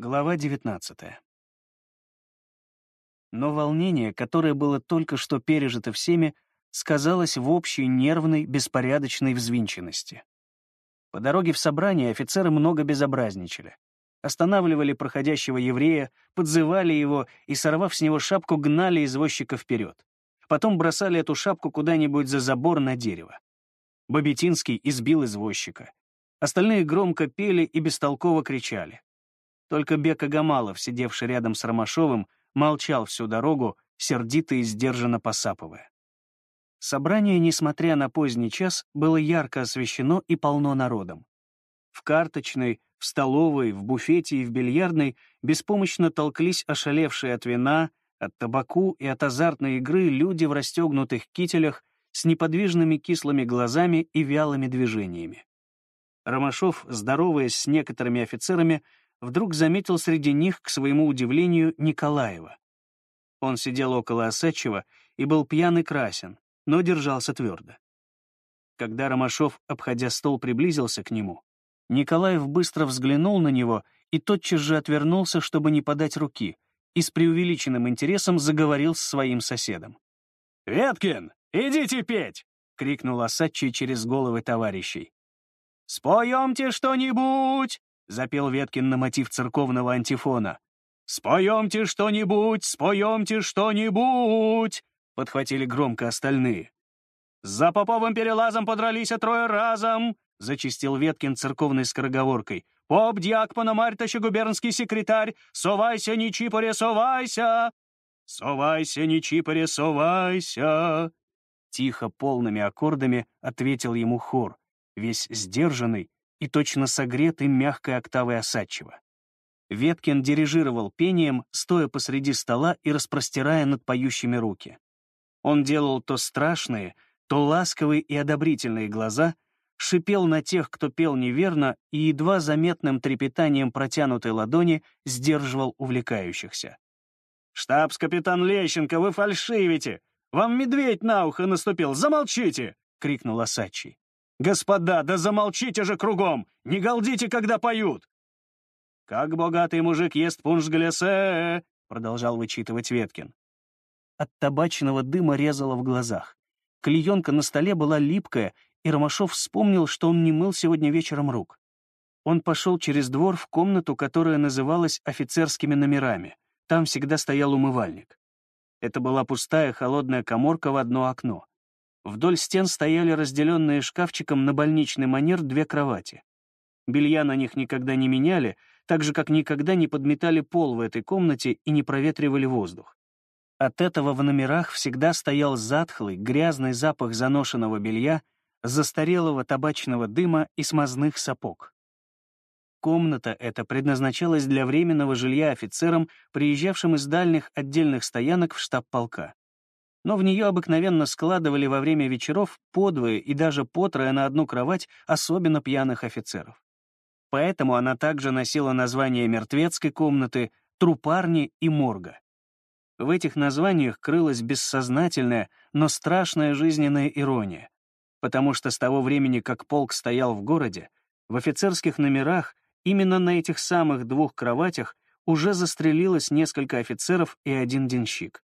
Глава 19 Но волнение, которое было только что пережито всеми, сказалось в общей нервной, беспорядочной взвинченности. По дороге в собрание офицеры много безобразничали. Останавливали проходящего еврея, подзывали его и, сорвав с него шапку, гнали извозчика вперед. Потом бросали эту шапку куда-нибудь за забор на дерево. Бабетинский избил извозчика. Остальные громко пели и бестолково кричали. Только Бека Гамалов, сидевший рядом с Ромашовым, молчал всю дорогу, сердито и сдержанно посапывая. Собрание, несмотря на поздний час, было ярко освещено и полно народом. В карточной, в столовой, в буфете и в бильярдной беспомощно толклись ошалевшие от вина, от табаку и от азартной игры люди в расстегнутых кителях с неподвижными кислыми глазами и вялыми движениями. Ромашов, здороваясь с некоторыми офицерами, вдруг заметил среди них, к своему удивлению, Николаева. Он сидел около Осадчева и был пьян и красен, но держался твердо. Когда Ромашов, обходя стол, приблизился к нему, Николаев быстро взглянул на него и тотчас же отвернулся, чтобы не подать руки, и с преувеличенным интересом заговорил с своим соседом. «Веткин, идите петь!» — крикнул Осадчий через головы товарищей. «Споемте что-нибудь!» — запел Веткин на мотив церковного антифона. «Споемте что-нибудь, споемте что-нибудь!» — подхватили громко остальные. «За поповым перелазом подрались а трое разом!» — зачистил Веткин церковной скороговоркой. «Поп, дьяк, пономарь, губернский секретарь! Совайся, не чипоре, совайся! Совайся, не чипоре, совайся!» Тихо, полными аккордами ответил ему хор, весь сдержанный, и точно согретый мягкой октавой осадчего. Веткин дирижировал пением, стоя посреди стола и распростирая над поющими руки. Он делал то страшные, то ласковые и одобрительные глаза, шипел на тех, кто пел неверно, и едва заметным трепетанием протянутой ладони сдерживал увлекающихся. «Штабс-капитан Лещенко, вы фальшивите! Вам медведь на ухо наступил! Замолчите!» — крикнул Осадчий. «Господа, да замолчите же кругом! Не галдите, когда поют!» «Как богатый мужик ест пунш глясе!» — продолжал вычитывать Веткин. От табачного дыма резало в глазах. Клеенка на столе была липкая, и Ромашов вспомнил, что он не мыл сегодня вечером рук. Он пошел через двор в комнату, которая называлась офицерскими номерами. Там всегда стоял умывальник. Это была пустая холодная коморка в одно окно. Вдоль стен стояли разделенные шкафчиком на больничный манер две кровати. Белья на них никогда не меняли, так же, как никогда не подметали пол в этой комнате и не проветривали воздух. От этого в номерах всегда стоял затхлый, грязный запах заношенного белья, застарелого табачного дыма и смазных сапог. Комната эта предназначалась для временного жилья офицерам, приезжавшим из дальних отдельных стоянок в штаб полка но в нее обыкновенно складывали во время вечеров подвое и даже потрое на одну кровать особенно пьяных офицеров. Поэтому она также носила название мертвецкой комнаты, трупарни и морга. В этих названиях крылась бессознательная, но страшная жизненная ирония, потому что с того времени, как полк стоял в городе, в офицерских номерах именно на этих самых двух кроватях уже застрелилось несколько офицеров и один денщик.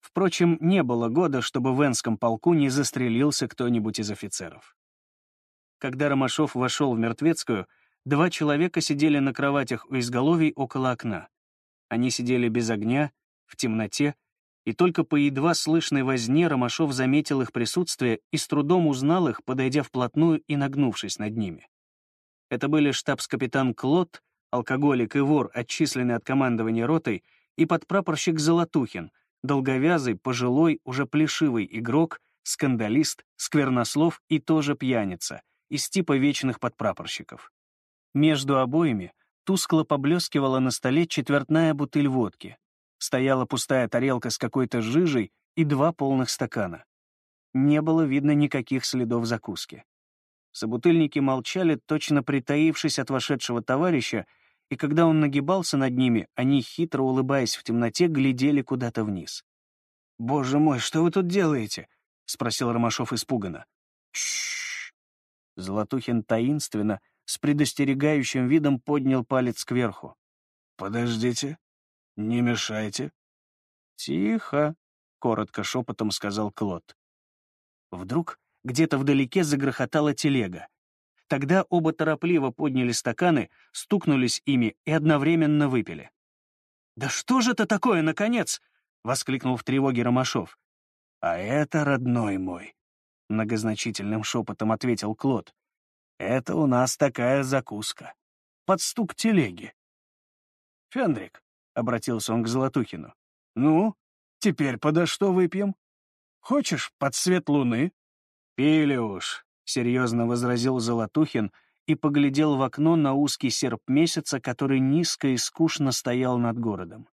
Впрочем, не было года, чтобы в Энском полку не застрелился кто-нибудь из офицеров. Когда Ромашов вошел в Мертвецкую, два человека сидели на кроватях у изголовий около окна. Они сидели без огня, в темноте, и только по едва слышной возне Ромашов заметил их присутствие и с трудом узнал их, подойдя вплотную и нагнувшись над ними. Это были штабс-капитан Клод, алкоголик и вор, отчисленный от командования ротой, и подпрапорщик Золотухин, долговязый, пожилой, уже плешивый игрок, скандалист, сквернослов и тоже пьяница, из типа вечных подпрапорщиков. Между обоими тускло поблескивала на столе четвертная бутыль водки. Стояла пустая тарелка с какой-то жижей и два полных стакана. Не было видно никаких следов закуски. Собутыльники молчали, точно притаившись от вошедшего товарища, и когда он нагибался над ними, они, хитро улыбаясь в темноте, глядели куда-то вниз. «Боже мой, что вы тут делаете?» — спросил Ромашов испуганно. «Чш!» Золотухин таинственно, с предостерегающим видом поднял палец кверху. подождите, не мешайте». «Тихо», — коротко шепотом сказал Клод. Вдруг где-то вдалеке загрохотала телега. Тогда оба торопливо подняли стаканы, стукнулись ими и одновременно выпили. «Да что же это такое, наконец?» — воскликнул в тревоге Ромашов. «А это, родной мой», — многозначительным шепотом ответил Клод. «Это у нас такая закуска. Под стук телеги». «Фендрик», — обратился он к Золотухину, — «ну, теперь подо что выпьем? Хочешь под свет луны?» «Пили уж», — серьезно возразил Золотухин и поглядел в окно на узкий серп месяца, который низко и скучно стоял над городом.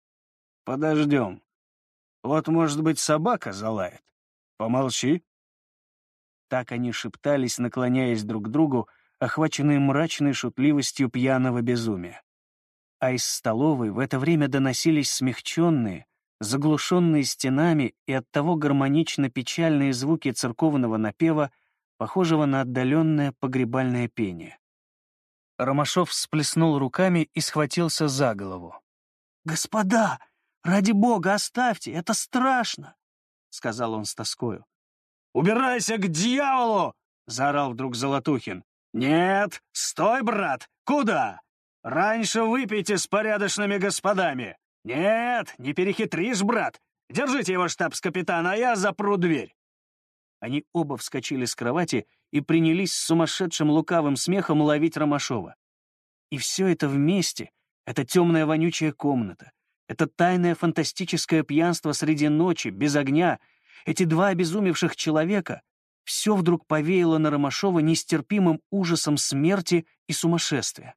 «Подождем. Вот, может быть, собака залает. Помолчи». Так они шептались, наклоняясь друг к другу, охваченные мрачной шутливостью пьяного безумия. А из столовой в это время доносились смягченные, заглушенные стенами и оттого гармонично печальные звуки церковного напева, похожего на отдаленное погребальное пение. Ромашов всплеснул руками и схватился за голову. «Господа, ради бога, оставьте, это страшно!» — сказал он с тоскою. «Убирайся к дьяволу!» — заорал вдруг Золотухин. «Нет, стой, брат! Куда? Раньше выпейте с порядочными господами! Нет, не перехитришь, брат! Держите его штабс-капитана, а я запру дверь!» Они оба вскочили с кровати и принялись с сумасшедшим лукавым смехом ловить Ромашова. И все это вместе, эта темная вонючая комната, это тайное фантастическое пьянство среди ночи, без огня, эти два обезумевших человека, все вдруг повеяло на Ромашова нестерпимым ужасом смерти и сумасшествия.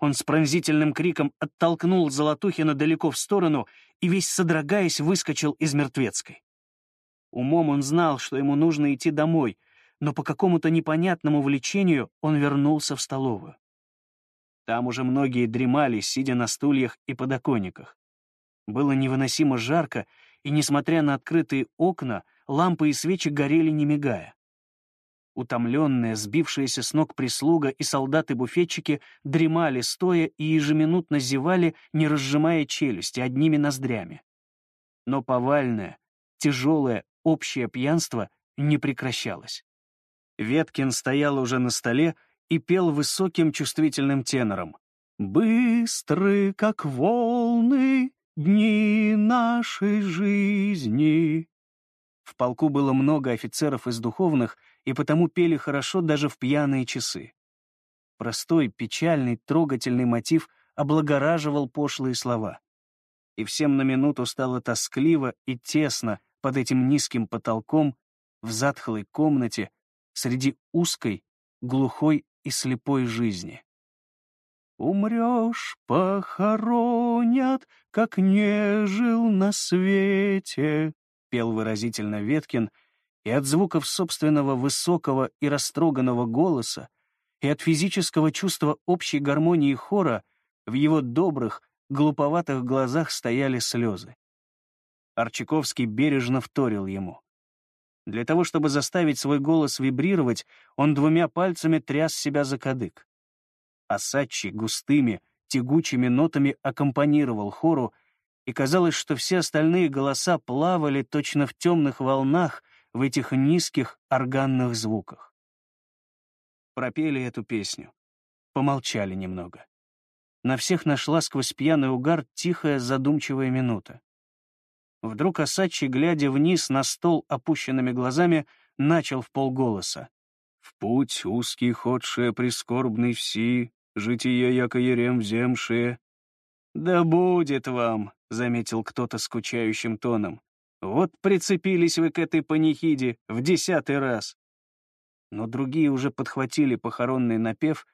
Он с пронзительным криком оттолкнул Золотухина далеко в сторону и, весь содрогаясь, выскочил из мертвецкой. Умом он знал, что ему нужно идти домой, но по какому-то непонятному влечению он вернулся в столовую. Там уже многие дремали, сидя на стульях и подоконниках. Было невыносимо жарко, и, несмотря на открытые окна, лампы и свечи горели не мигая. Утомленные, сбившиеся с ног прислуга и солдаты-буфетчики дремали стоя и ежеминутно зевали, не разжимая челюсти, одними ноздрями. Но повальное, тяжелое, общее пьянство не прекращалось. Веткин стоял уже на столе и пел высоким чувствительным тенором. «Быстры, как волны, дни нашей жизни». В полку было много офицеров из духовных, и потому пели хорошо даже в пьяные часы. Простой, печальный, трогательный мотив облагораживал пошлые слова. И всем на минуту стало тоскливо и тесно под этим низким потолком в затхлой комнате среди узкой, глухой и слепой жизни. «Умрешь, похоронят, как не жил на свете», — пел выразительно Веткин, и от звуков собственного высокого и растроганного голоса, и от физического чувства общей гармонии хора в его добрых, глуповатых глазах стояли слезы. Арчаковский бережно вторил ему. Для того, чтобы заставить свой голос вибрировать, он двумя пальцами тряс себя за кадык. Асачи густыми, тягучими нотами аккомпанировал хору, и казалось, что все остальные голоса плавали точно в темных волнах в этих низких органных звуках. Пропели эту песню. Помолчали немного. На всех нашла сквозь пьяный угар тихая задумчивая минута. Вдруг Осадчий, глядя вниз на стол опущенными глазами, начал в полголоса. «В путь узкий ходшие прискорбный вси, житие яко ерем вземшие». «Да будет вам», — заметил кто-то скучающим тоном. «Вот прицепились вы к этой панихиде в десятый раз». Но другие уже подхватили похоронный напев,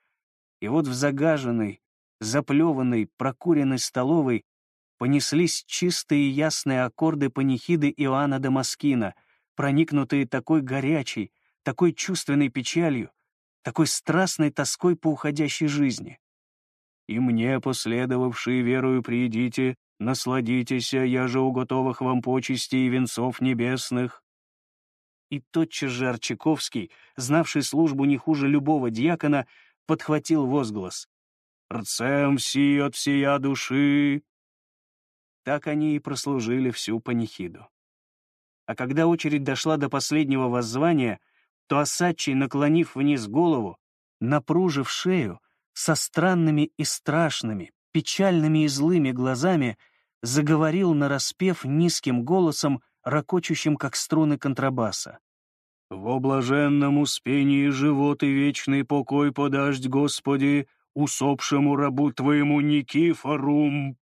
и вот в загаженной, заплеванной, прокуренной столовой понеслись чистые ясные аккорды панихиды Иоанна Дамаскина, проникнутые такой горячей, такой чувственной печалью, такой страстной тоской по уходящей жизни. «И мне, последовавшие верою, приидите, насладитесь, я же у готовых вам почести и венцов небесных». И тотчас же Арчаковский, знавший службу не хуже любого диакона, подхватил возглас. рцем все от всея души». Так они и прослужили всю панихиду. А когда очередь дошла до последнего воззвания, то Осадчий, наклонив вниз голову, напружив шею, со странными и страшными, печальными и злыми глазами, заговорил нараспев низким голосом, ракочущим, как струны контрабаса. «Во блаженном успении живот и вечный покой подашь, Господи, усопшему рабу твоему Никифорум!»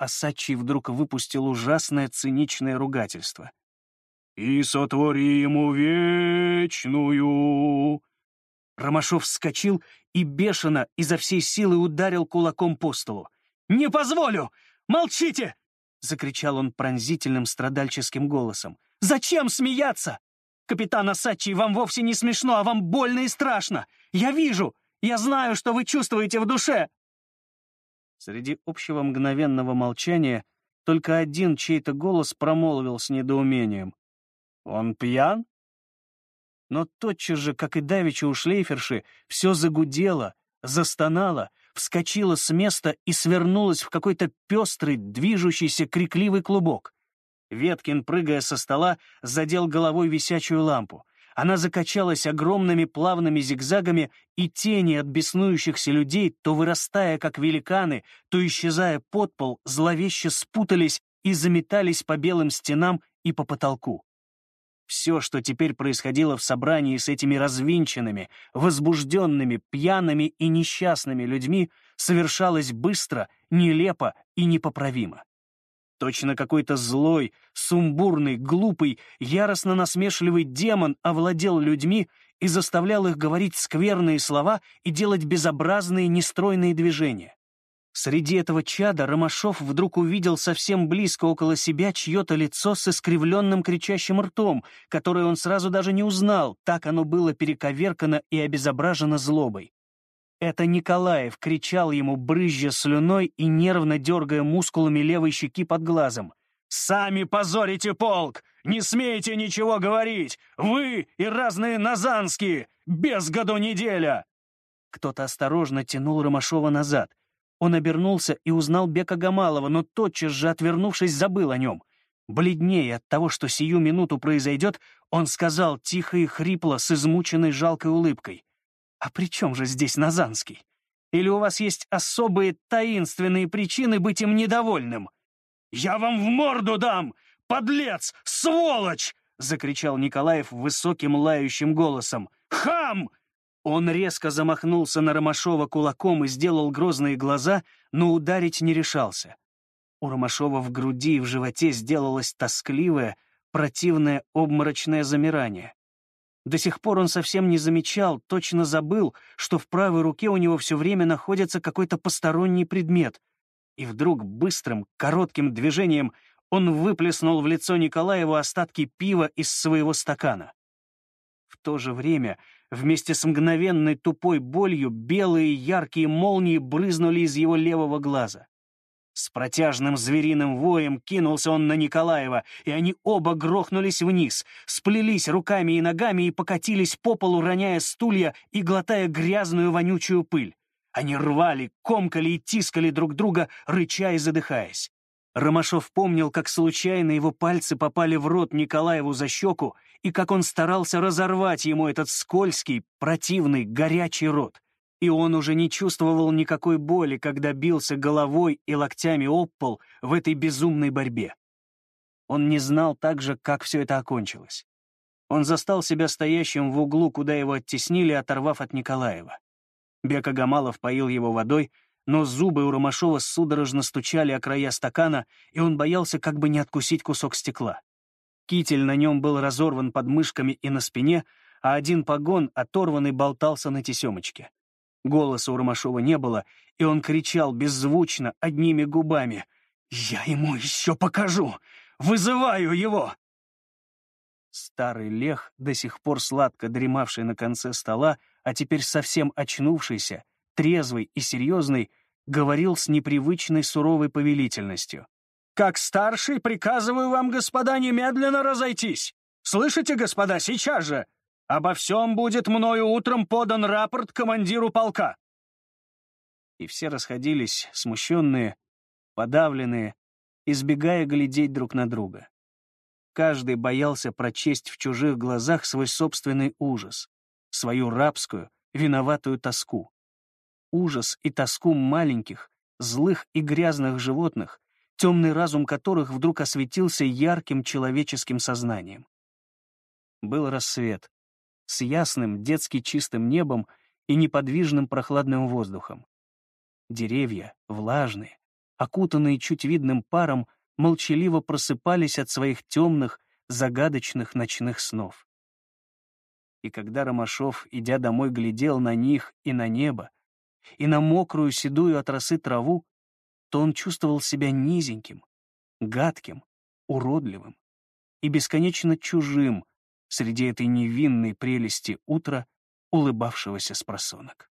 Осадчий вдруг выпустил ужасное циничное ругательство. «И сотвори ему вечную!» Ромашов вскочил и бешено изо всей силы ударил кулаком по столу. «Не позволю! Молчите!» — закричал он пронзительным страдальческим голосом. «Зачем смеяться? Капитан Асачи, вам вовсе не смешно, а вам больно и страшно. Я вижу, я знаю, что вы чувствуете в душе!» Среди общего мгновенного молчания только один чей-то голос промолвил с недоумением. «Он пьян?» Но тотчас же, как и давеча у шлейферши, все загудело, застонало, вскочило с места и свернулось в какой-то пестрый, движущийся, крикливый клубок. Веткин, прыгая со стола, задел головой висячую лампу. Она закачалась огромными плавными зигзагами, и тени от беснующихся людей, то вырастая, как великаны, то исчезая под пол, зловеще спутались и заметались по белым стенам и по потолку. Все, что теперь происходило в собрании с этими развинченными, возбужденными, пьяными и несчастными людьми, совершалось быстро, нелепо и непоправимо. Точно какой-то злой, сумбурный, глупый, яростно насмешливый демон овладел людьми и заставлял их говорить скверные слова и делать безобразные, нестройные движения. Среди этого чада Ромашов вдруг увидел совсем близко около себя чье-то лицо с искривленным кричащим ртом, которое он сразу даже не узнал, так оно было перековеркано и обезображено злобой. Это Николаев кричал ему, брызжа слюной и нервно дергая мускулами левой щеки под глазом. «Сами позорите полк! Не смеете ничего говорить! Вы и разные назанские! Без году неделя!» Кто-то осторожно тянул Ромашова назад. Он обернулся и узнал Бека Гамалова, но тотчас же, отвернувшись, забыл о нем. Бледнее от того, что сию минуту произойдет, он сказал тихо и хрипло, с измученной жалкой улыбкой. «А при чем же здесь Назанский? Или у вас есть особые таинственные причины быть им недовольным?» «Я вам в морду дам! Подлец! Сволочь!» — закричал Николаев высоким лающим голосом. «Хам! Он резко замахнулся на Ромашова кулаком и сделал грозные глаза, но ударить не решался. У Ромашова в груди и в животе сделалось тоскливое, противное обморочное замирание. До сих пор он совсем не замечал, точно забыл, что в правой руке у него все время находится какой-то посторонний предмет. И вдруг быстрым, коротким движением он выплеснул в лицо Николаеву остатки пива из своего стакана. В то же время Вместе с мгновенной тупой болью белые яркие молнии брызнули из его левого глаза. С протяжным звериным воем кинулся он на Николаева, и они оба грохнулись вниз, сплелись руками и ногами и покатились по полу, роняя стулья и глотая грязную вонючую пыль. Они рвали, комкали и тискали друг друга, рыча и задыхаясь. Ромашов помнил, как случайно его пальцы попали в рот Николаеву за щеку, и как он старался разорвать ему этот скользкий, противный, горячий рот. И он уже не чувствовал никакой боли, когда бился головой и локтями об пол в этой безумной борьбе. Он не знал также, как все это окончилось. Он застал себя стоящим в углу, куда его оттеснили, оторвав от Николаева. Бека Гамалов поил его водой, но зубы у Ромашова судорожно стучали о края стакана, и он боялся как бы не откусить кусок стекла. Китель на нем был разорван под мышками и на спине, а один погон, оторванный, болтался на тесемочке. Голоса у Ромашова не было, и он кричал беззвучно, одними губами. «Я ему еще покажу! Вызываю его!» Старый лех, до сих пор сладко дремавший на конце стола, а теперь совсем очнувшийся, трезвый и серьезный, говорил с непривычной суровой повелительностью. Как старший приказываю вам, господа, немедленно разойтись. Слышите, господа, сейчас же. Обо всем будет мною утром подан рапорт командиру полка. И все расходились, смущенные, подавленные, избегая глядеть друг на друга. Каждый боялся прочесть в чужих глазах свой собственный ужас, свою рабскую, виноватую тоску. Ужас и тоску маленьких, злых и грязных животных, темный разум которых вдруг осветился ярким человеческим сознанием. Был рассвет, с ясным, детски чистым небом и неподвижным прохладным воздухом. Деревья, влажные, окутанные чуть видным паром, молчаливо просыпались от своих темных, загадочных ночных снов. И когда Ромашов, идя домой, глядел на них и на небо, и на мокрую седую от росы траву, то он чувствовал себя низеньким, гадким, уродливым и бесконечно чужим среди этой невинной прелести утра, улыбавшегося с просонок.